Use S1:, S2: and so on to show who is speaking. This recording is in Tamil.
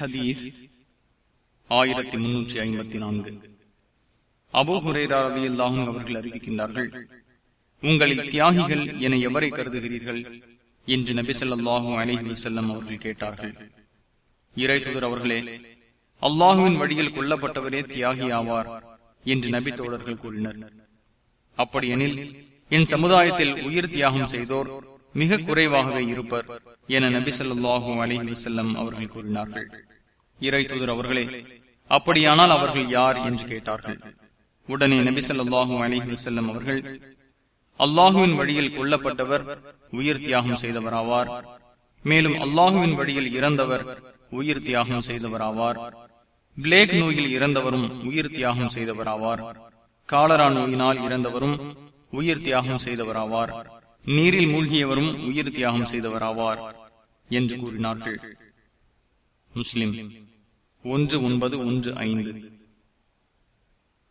S1: ஹதீஸ் ஆயிரத்தி முன்னூற்றி ஐம்பத்தி நான்கு. அபோ ஹுரேரா அல்லாஹும் அவர்கள் அறிவிக்கின்றார்கள் உங்களில் தியாகிகள் என எவரை கருதுகிறீர்கள்? என்று நபி சொல்லாஹும் அலிஹி வசல்லம் அவர்கள் கேட்டார்கள். இறை தூதர் அவர்களே அல்லாஹுவின் வழியில் கொல்லப்பட்டவரே தியாகி ஆவார் என்று நபி தோழர்கள் கூறினர். அப்படியெனில் என் சமுதாயத்தில் உயிர் தியாகம் செய்தோர் மிக குறைவாகவே இருப்பர் என நபி சொல்லாஹு அலிஹி வசல்லம் அவர்கள் கூறினார்கள். இறை தூதர் அவர்களே அப்படியானால் அவர்கள் யார் என்று கேட்டார்கள். உடனே நபி சொல்லாஹு அலிஹி வசல்லம் அவர்கள் அல்லாஹுவின் வழியில் கொல்லப்பட்டவர் உயிர் தியாகம் செய்தவராவார். மேலும் அல்லாஹுவின் வழியில் இறந்தவர் உயிர் தியாகம் செய்தவராவார். பிளேக் நோயில் இறந்தவரும் உயிர் தியாகம் செய்தவராவார். காலரா நோயினால் இறந்தவரும் உயிர் தியாகம் செய்தவராவார். நீரில் மூழ்கியவரும் உயிர் தியாகம் செய்தவராவார் என்று கூறினார்கள். முஸ்லிம். ஒன்று ஒன்பது ஒன்று ஐந்து.